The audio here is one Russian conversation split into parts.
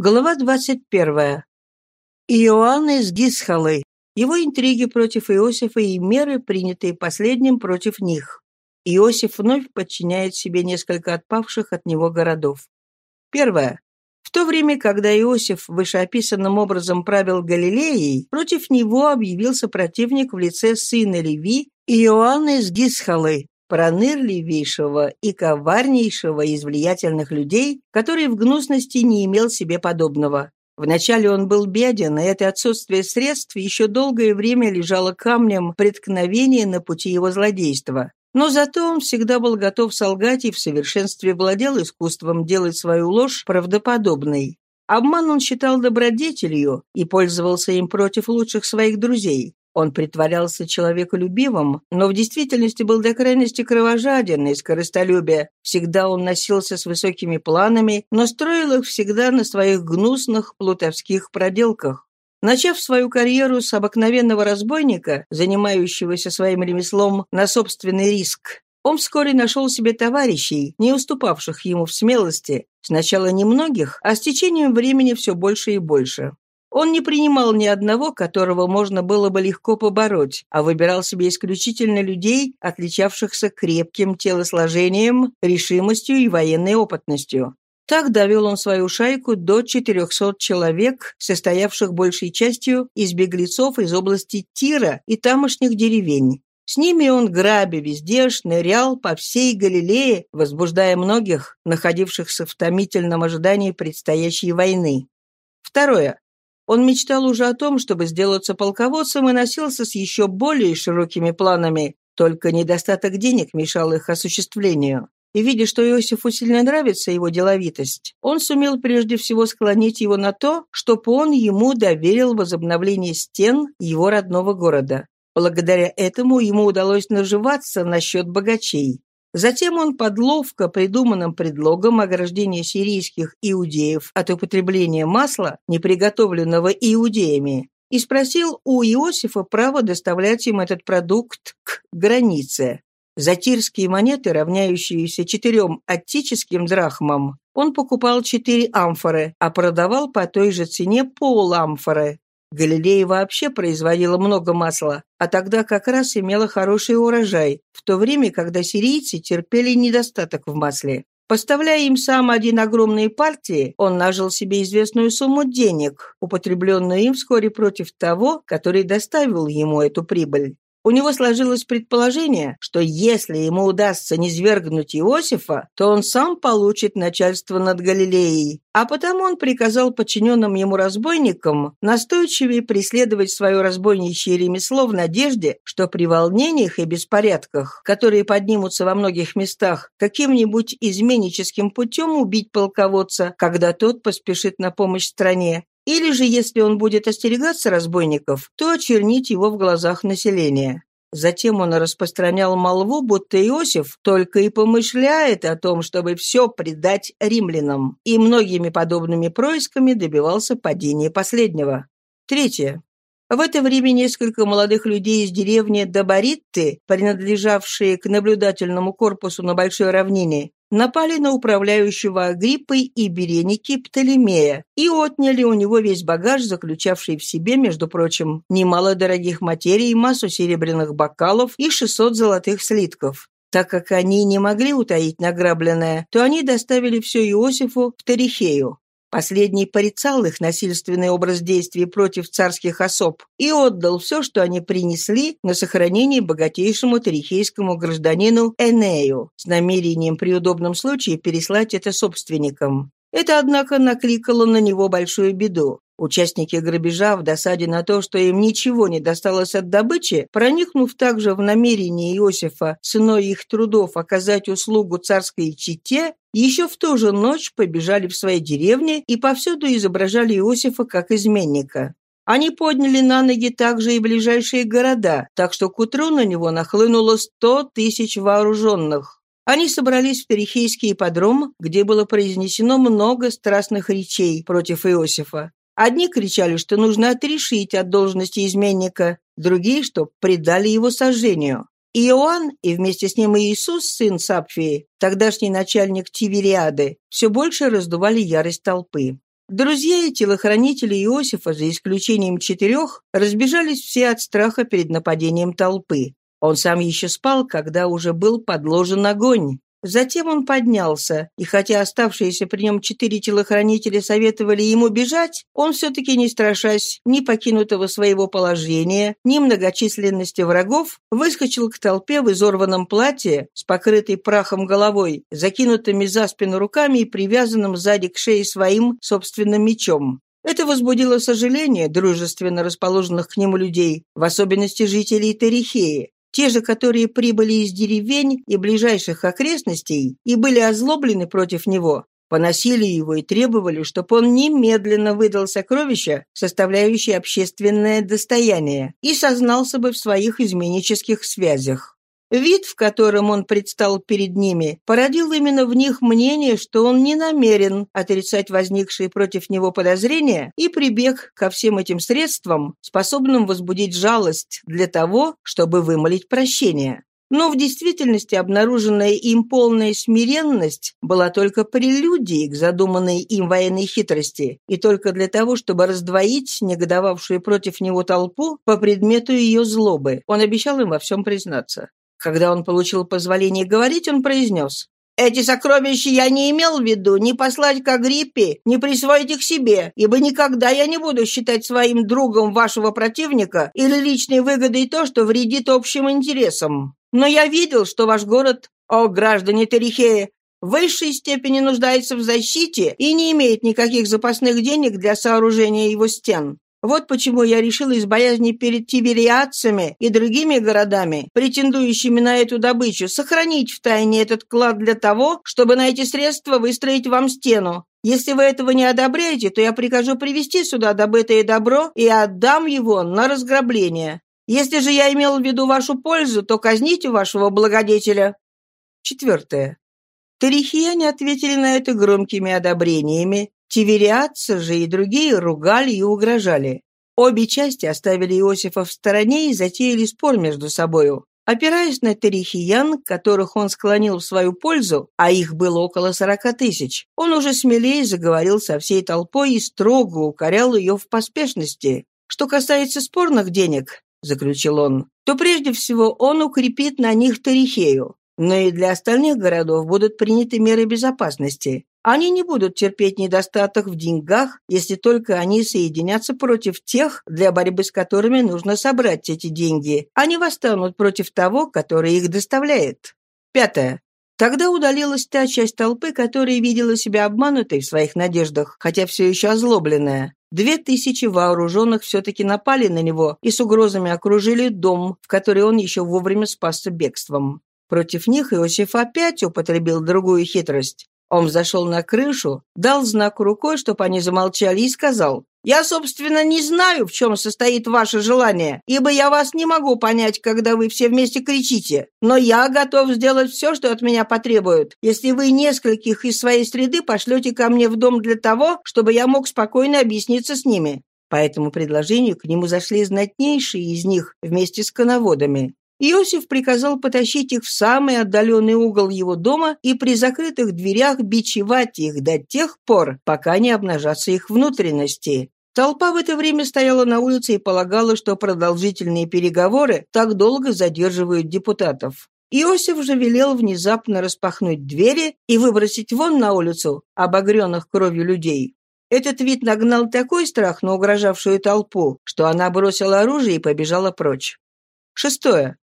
Глава 21. Иоанн из Гисхалы. Его интриги против Иосифа и меры, принятые последним против них. Иосиф вновь подчиняет себе несколько отпавших от него городов. Первое. В то время, когда Иосиф вышеописанным образом правил Галилеей, против него объявился противник в лице сына Леви Иоанна из Гисхалы, пронырливейшего и коварнейшего из влиятельных людей, который в гнусности не имел себе подобного. Вначале он был беден, и это отсутствие средств еще долгое время лежало камнем преткновения на пути его злодейства. Но зато он всегда был готов солгать и в совершенстве владел искусством делать свою ложь правдоподобной. Обман он считал добродетелью и пользовался им против лучших своих друзей. Он притворялся человеколюбивым, но в действительности был до крайности кровожаден и скоростолюбия. Всегда он носился с высокими планами, но строил их всегда на своих гнусных плутовских проделках. Начав свою карьеру с обыкновенного разбойника, занимающегося своим ремеслом на собственный риск, он вскоре нашел себе товарищей, не уступавших ему в смелости, сначала немногих, а с течением времени все больше и больше. Он не принимал ни одного, которого можно было бы легко побороть, а выбирал себе исключительно людей, отличавшихся крепким телосложением, решимостью и военной опытностью. Так довел он свою шайку до 400 человек, состоявших большей частью из беглецов из области Тира и тамошних деревень. С ними он, грабя везде, шнырял по всей Галилее, возбуждая многих, находившихся в томительном ожидании предстоящей войны. Второе. Он мечтал уже о том, чтобы сделаться полководцем и носился с еще более широкими планами, только недостаток денег мешал их осуществлению. И видя, что Иосифу сильно нравится его деловитость, он сумел прежде всего склонить его на то, чтобы он ему доверил возобновление стен его родного города. Благодаря этому ему удалось наживаться насчет богачей. Затем он под ловко придуманным предлогом ограждения сирийских иудеев от употребления масла, не приготовленного иудеями, и спросил у Иосифа право доставлять им этот продукт к границе. За тирские монеты, равняющиеся четырем аттическим драхмам, он покупал четыре амфоры, а продавал по той же цене пол амфоры. Галилея вообще производила много масла, а тогда как раз имела хороший урожай, в то время, когда сирийцы терпели недостаток в масле. Поставляя им сам один огромные партии, он нажил себе известную сумму денег, употребленную им вскоре против того, который доставил ему эту прибыль. У него сложилось предположение, что если ему удастся низвергнуть Иосифа, то он сам получит начальство над Галилеей, а потому он приказал подчиненным ему разбойникам настойчивее преследовать свое разбойничье ремесло в надежде, что при волнениях и беспорядках, которые поднимутся во многих местах, каким-нибудь изменническим путем убить полководца, когда тот поспешит на помощь стране, или же, если он будет остерегаться разбойников, то очернить его в глазах населения. Затем он распространял молву, будто Иосиф только и помышляет о том, чтобы все предать римлянам, и многими подобными происками добивался падения последнего. Третье. В это время несколько молодых людей из деревни Добаритты, принадлежавшие к наблюдательному корпусу на Большой равнине, напали на управляющего Агриппой и Береники Птолемея и отняли у него весь багаж, заключавший в себе, между прочим, немало дорогих материй, массу серебряных бокалов и 600 золотых слитков. Так как они не могли утаить награбленное, то они доставили все Иосифу в Тарихею. Последний порицал их насильственный образ действий против царских особ и отдал все, что они принесли, на сохранение богатейшему тарихейскому гражданину Энею с намерением при удобном случае переслать это собственникам. Это, однако, накликало на него большую беду. Участники грабежа в досаде на то, что им ничего не досталось от добычи, проникнув также в намерение Иосифа ценой их трудов оказать услугу царской чите, еще в ту же ночь побежали в свои деревни и повсюду изображали Иосифа как изменника. Они подняли на ноги также и ближайшие города, так что к утру на него нахлынуло сто тысяч вооруженных. Они собрались в Перихейский ипподром, где было произнесено много страстных речей против Иосифа. Одни кричали, что нужно отрешить от должности изменника, другие, что предали его сожжению. Иоанн и вместе с ним и Иисус, сын Сапфии, тогдашний начальник Тивериады, все больше раздували ярость толпы. Друзья и телохранители Иосифа, за исключением четырех, разбежались все от страха перед нападением толпы. Он сам еще спал, когда уже был подложен огонь. Затем он поднялся, и хотя оставшиеся при нем четыре телохранителя советовали ему бежать, он все-таки не страшась ни покинутого своего положения, ни многочисленности врагов, выскочил к толпе в изорванном платье с покрытой прахом головой, закинутыми за спину руками и привязанным сзади к шее своим собственным мечом. Это возбудило сожаление дружественно расположенных к нему людей, в особенности жителей Терихеи, те же, которые прибыли из деревень и ближайших окрестностей и были озлоблены против него, поносили его и требовали, чтобы он немедленно выдал сокровища, составляющие общественное достояние, и сознался бы в своих изменнических связях. Вид, в котором он предстал перед ними, породил именно в них мнение, что он не намерен отрицать возникшие против него подозрения и прибег ко всем этим средствам, способным возбудить жалость для того, чтобы вымолить прощение. Но в действительности обнаруженная им полная смиренность была только прелюдией к задуманной им военной хитрости и только для того, чтобы раздвоить негодовавшую против него толпу по предмету ее злобы. Он обещал им во всем признаться. Когда он получил позволение говорить, он произнес. «Эти сокровища я не имел в виду ни послать к Агриппе, ни присвоить их себе, ибо никогда я не буду считать своим другом вашего противника или личной выгодой то, что вредит общим интересам. Но я видел, что ваш город, о, граждане Терихея, в высшей степени нуждается в защите и не имеет никаких запасных денег для сооружения его стен. Вот почему я решил из боязни перед тибериадцами и другими городами, претендующими на эту добычу, сохранить в тайне этот клад для того, чтобы на эти средства выстроить вам стену. Если вы этого не одобряете, то я прикажу привести сюда добытое добро и отдам его на разграбление. Если же я имел в виду вашу пользу, то казните вашего благодетеля». Четвертое. Тарихияне ответили на это громкими одобрениями, Тивериадцы же и другие ругали и угрожали. Обе части оставили Иосифа в стороне и затеяли спор между собою. Опираясь на терихиян, которых он склонил в свою пользу, а их было около сорока тысяч, он уже смелее заговорил со всей толпой и строго укорял ее в поспешности. «Что касается спорных денег», — заключил он, то прежде всего он укрепит на них Терихею. Но и для остальных городов будут приняты меры безопасности. Они не будут терпеть недостаток в деньгах, если только они соединятся против тех, для борьбы с которыми нужно собрать эти деньги. Они восстанут против того, который их доставляет. Пятое. Тогда удалилась та часть толпы, которая видела себя обманутой в своих надеждах, хотя все еще озлобленная. Две тысячи вооруженных все-таки напали на него и с угрозами окружили дом, в который он еще вовремя спасся бегством. Против них Иосиф опять употребил другую хитрость. Он зашел на крышу, дал знак рукой, чтобы они замолчали, и сказал, «Я, собственно, не знаю, в чем состоит ваше желание, ибо я вас не могу понять, когда вы все вместе кричите. Но я готов сделать все, что от меня потребуют, если вы нескольких из своей среды пошлете ко мне в дом для того, чтобы я мог спокойно объясниться с ними». По этому предложению к нему зашли знатнейшие из них вместе с коноводами. Иосиф приказал потащить их в самый отдаленный угол его дома и при закрытых дверях бичевать их до тех пор, пока не обнажатся их внутренности. Толпа в это время стояла на улице и полагала, что продолжительные переговоры так долго задерживают депутатов. Иосиф же велел внезапно распахнуть двери и выбросить вон на улицу обогренных кровью людей. Этот вид нагнал такой страх на угрожавшую толпу, что она бросила оружие и побежала прочь. Шестое.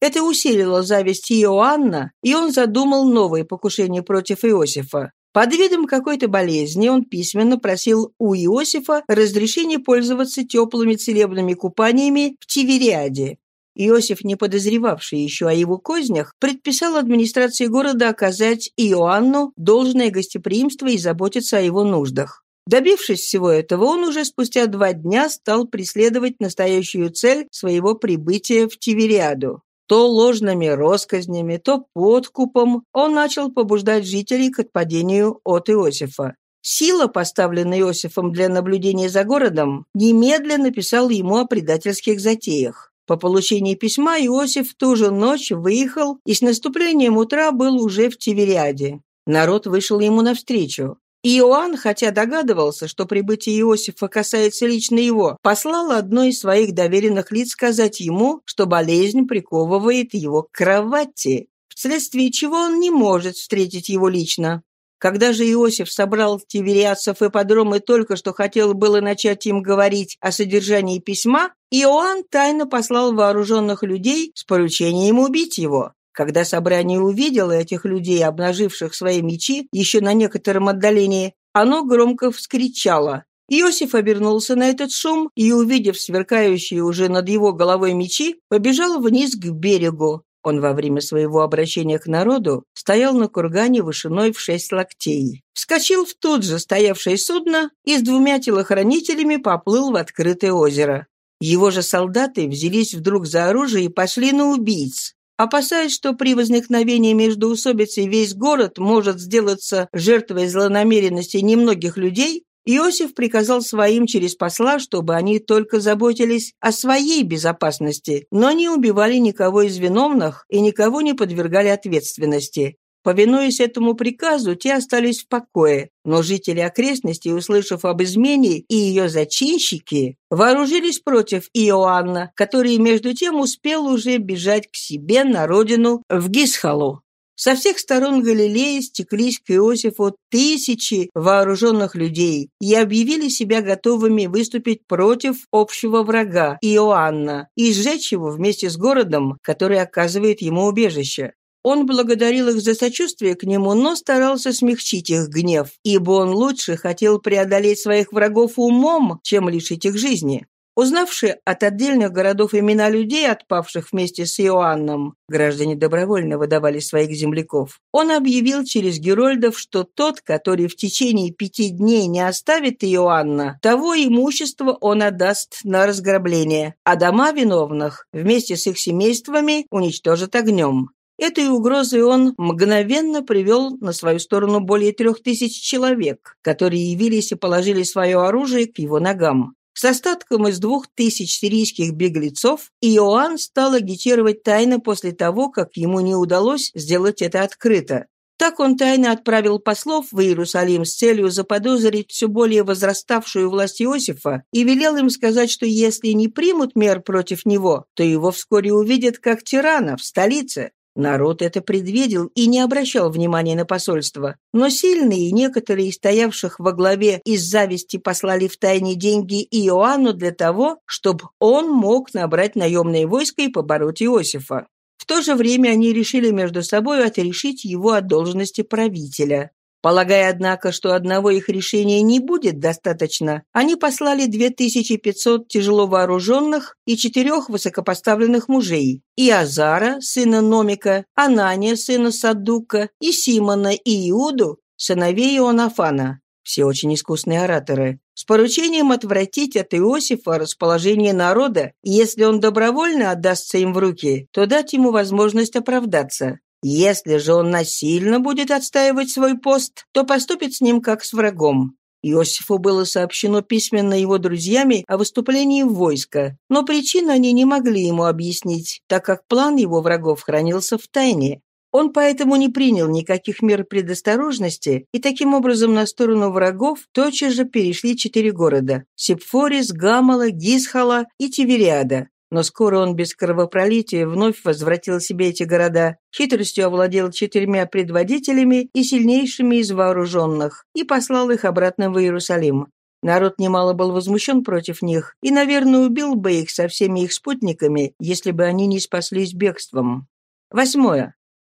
Это усилило зависть Иоанна, и он задумал новое покушение против Иосифа. Под видом какой-то болезни он письменно просил у Иосифа разрешения пользоваться теплыми целебными купаниями в Тивериаде. Иосиф, не подозревавший еще о его кознях, предписал администрации города оказать Иоанну должное гостеприимство и заботиться о его нуждах. Добившись всего этого, он уже спустя два дня стал преследовать настоящую цель своего прибытия в Тивериаду. То ложными россказнями, то подкупом он начал побуждать жителей к отпадению от Иосифа. Сила, поставленная Иосифом для наблюдения за городом, немедленно написал ему о предательских затеях. По получении письма Иосиф в ту же ночь выехал и с наступлением утра был уже в Тивериаде. Народ вышел ему навстречу. Иоанн, хотя догадывался, что прибытие Иосифа касается лично его, послал одно из своих доверенных лиц сказать ему, что болезнь приковывает его к кровати, вследствие чего он не может встретить его лично. Когда же Иосиф собрал тивериадцев и подромы только что хотел было начать им говорить о содержании письма, Иоанн тайно послал вооруженных людей с поручением убить его. Когда собрание увидело этих людей, обнаживших свои мечи, еще на некотором отдалении, оно громко вскричало. Иосиф обернулся на этот шум и, увидев сверкающие уже над его головой мечи, побежал вниз к берегу. Он во время своего обращения к народу стоял на кургане вышиной в шесть локтей. Вскочил в тут же стоявшее судно и с двумя телохранителями поплыл в открытое озеро. Его же солдаты взялись вдруг за оружие и пошли на убийц. Опасаясь, что при возникновении междоусобицы весь город может сделаться жертвой злонамеренности немногих людей, Иосиф приказал своим через посла, чтобы они только заботились о своей безопасности, но не убивали никого из виновных и никого не подвергали ответственности. Повинуясь этому приказу, те остались в покое, но жители окрестностей, услышав об измене и ее зачинщики, вооружились против Иоанна, который между тем успел уже бежать к себе на родину в Гисхалу. Со всех сторон Галилеи стеклись к Иосифу тысячи вооруженных людей и объявили себя готовыми выступить против общего врага Иоанна и сжечь его вместе с городом, который оказывает ему убежище. Он благодарил их за сочувствие к нему, но старался смягчить их гнев, ибо он лучше хотел преодолеть своих врагов умом, чем лишить их жизни. Узнавши от отдельных городов имена людей, отпавших вместе с Иоанном, граждане добровольно выдавали своих земляков, он объявил через Герольдов, что тот, который в течение пяти дней не оставит Иоанна, того имущество он отдаст на разграбление, а дома виновных вместе с их семействами уничтожит огнем. Этой угрозой он мгновенно привел на свою сторону более трех тысяч человек, которые явились и положили свое оружие к его ногам. С остатком из двух тысяч сирийских беглецов Иоанн стал агитировать тайно после того, как ему не удалось сделать это открыто. Так он тайно отправил послов в Иерусалим с целью заподозрить все более возраставшую власть Иосифа и велел им сказать, что если не примут мер против него, то его вскоре увидят как тирана в столице. Народ это предвидел и не обращал внимания на посольство. Но сильные, некоторые из стоявших во главе из зависти послали в тайне деньги Иоанну для того, чтобы он мог набрать наемные войска и побороть Иосифа. В то же время они решили между собой отрешить его от должности правителя. Полагая, однако, что одного их решения не будет достаточно, они послали 2500 тяжело вооруженных и четырех высокопоставленных мужей – и Азара, сына Номика, Анания, сына Садука, и Симона, и Иуду, сыновей Ионафана. Все очень искусные ораторы. С поручением отвратить от Иосифа расположение народа, и если он добровольно отдастся им в руки, то дать ему возможность оправдаться. Если же он насильно будет отстаивать свой пост, то поступит с ним как с врагом. Иосифу было сообщено письменно его друзьями о выступлении в войско, но причину они не могли ему объяснить, так как план его врагов хранился в тайне. Он поэтому не принял никаких мер предосторожности, и таким образом на сторону врагов тотчас же перешли четыре города – Сепфорис, Гамала, Гисхала и Тивериада. Но скоро он без кровопролития вновь возвратил себе эти города, хитростью овладел четырьмя предводителями и сильнейшими из вооруженных и послал их обратно в Иерусалим. Народ немало был возмущен против них и, наверное, убил бы их со всеми их спутниками, если бы они не спаслись бегством. Восьмое.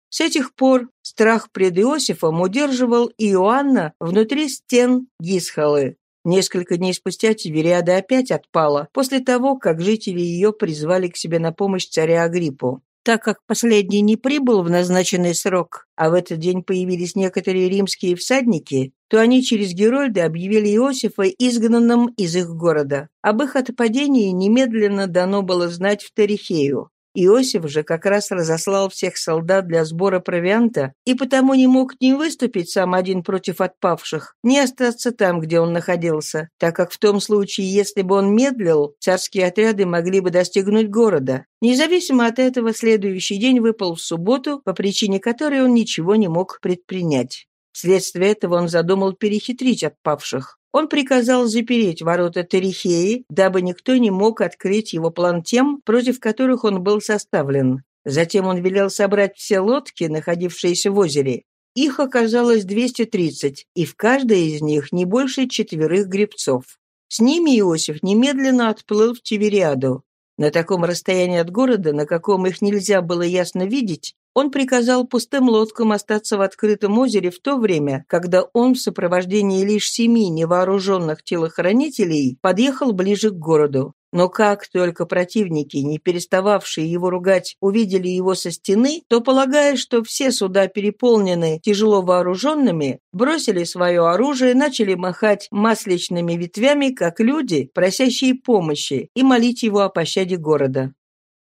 С этих пор страх пред Иосифом удерживал Иоанна внутри стен Гисхалы. Несколько дней спустя Тивериада опять отпала, после того, как жители ее призвали к себе на помощь царя Агриппу. Так как последний не прибыл в назначенный срок, а в этот день появились некоторые римские всадники, то они через Герольда объявили Иосифа изгнанным из их города. Об их отпадении немедленно дано было знать в Тарихею. Иосиф же как раз разослал всех солдат для сбора провианта и потому не мог ни выступить сам один против отпавших, ни остаться там, где он находился, так как в том случае, если бы он медлил, царские отряды могли бы достигнуть города. Независимо от этого, следующий день выпал в субботу, по причине которой он ничего не мог предпринять. Вследствие этого он задумал перехитрить отпавших. Он приказал запереть ворота Терихеи, дабы никто не мог открыть его план тем, против которых он был составлен. Затем он велел собрать все лодки, находившиеся в озере. Их оказалось 230, и в каждой из них не больше четверых гребцов. С ними Иосиф немедленно отплыл в Тивериаду. На таком расстоянии от города, на каком их нельзя было ясно видеть, он приказал пустым лодкам остаться в открытом озере в то время, когда он в сопровождении лишь семи невооруженных телохранителей подъехал ближе к городу. Но как только противники, не перестававшие его ругать, увидели его со стены, то, полагая, что все суда переполнены тяжело вооруженными, бросили свое оружие, начали махать масличными ветвями, как люди, просящие помощи, и молить его о пощаде города.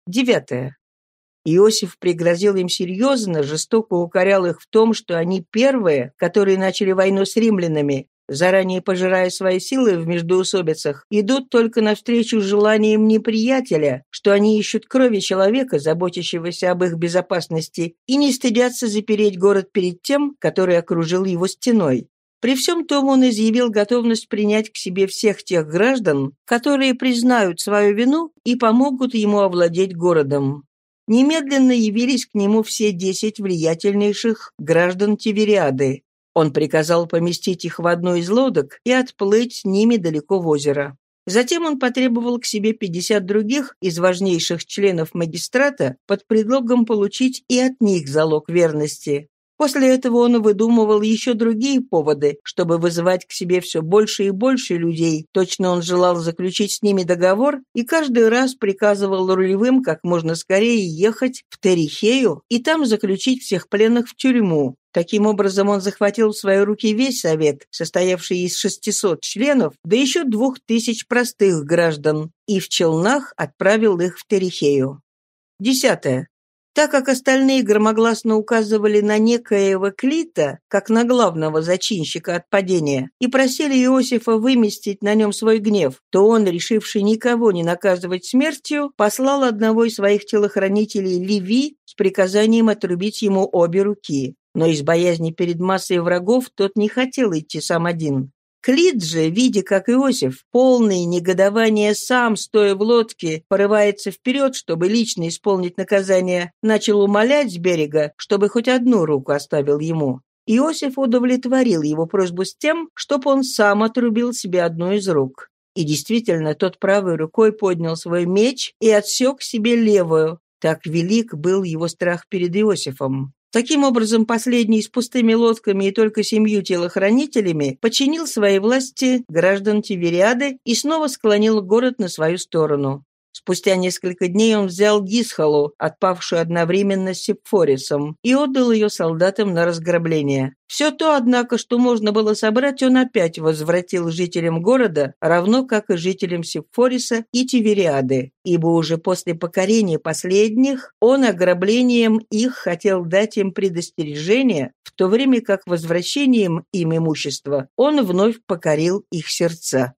Девятое. Иосиф пригрозил им серьезно, жестоко укорял их в том, что они первые, которые начали войну с римлянами, заранее пожирая свои силы в междоусобицах, идут только навстречу желаниям неприятеля, что они ищут крови человека, заботящегося об их безопасности, и не стыдятся запереть город перед тем, который окружил его стеной. При всем том он изъявил готовность принять к себе всех тех граждан, которые признают свою вину и помогут ему овладеть городом. Немедленно явились к нему все десять влиятельнейших граждан Тивериады, он приказал поместить их в одну из лодок и отплыть с ними далеко в озеро. Затем он потребовал к себе 50 других из важнейших членов магистрата под предлогом получить и от них залог верности. После этого он выдумывал еще другие поводы, чтобы вызывать к себе все больше и больше людей. Точно он желал заключить с ними договор и каждый раз приказывал рулевым как можно скорее ехать в Терихею и там заключить всех пленных в тюрьму. Таким образом, он захватил в свои руки весь совет, состоявший из 600 членов, да еще двух тысяч простых граждан, и в челнах отправил их в Терихею. Десятое. Так как остальные громогласно указывали на некоего Клита, как на главного зачинщика от падения, и просили Иосифа выместить на нем свой гнев, то он, решивший никого не наказывать смертью, послал одного из своих телохранителей Леви с приказанием отрубить ему обе руки. Но из боязни перед массой врагов тот не хотел идти сам один. Клит же, видя, как Иосиф, полный негодования сам, стоя в лодке, порывается вперед, чтобы лично исполнить наказание, начал умолять с берега, чтобы хоть одну руку оставил ему. Иосиф удовлетворил его просьбу с тем, чтобы он сам отрубил себе одну из рук. И действительно, тот правой рукой поднял свой меч и отсек себе левую. Так велик был его страх перед Иосифом. Таким образом, последний с пустыми лодками и только семью телохранителями подчинил своей власти граждан Тивериады и снова склонил город на свою сторону. Спустя несколько дней он взял Гисхалу, отпавшую одновременно с Сепфорисом, и отдал ее солдатам на разграбление. Все то, однако, что можно было собрать, он опять возвратил жителям города, равно как и жителям Сепфориса и Тивериады, ибо уже после покорения последних он ограблением их хотел дать им предостережение, в то время как возвращением им имущества он вновь покорил их сердца.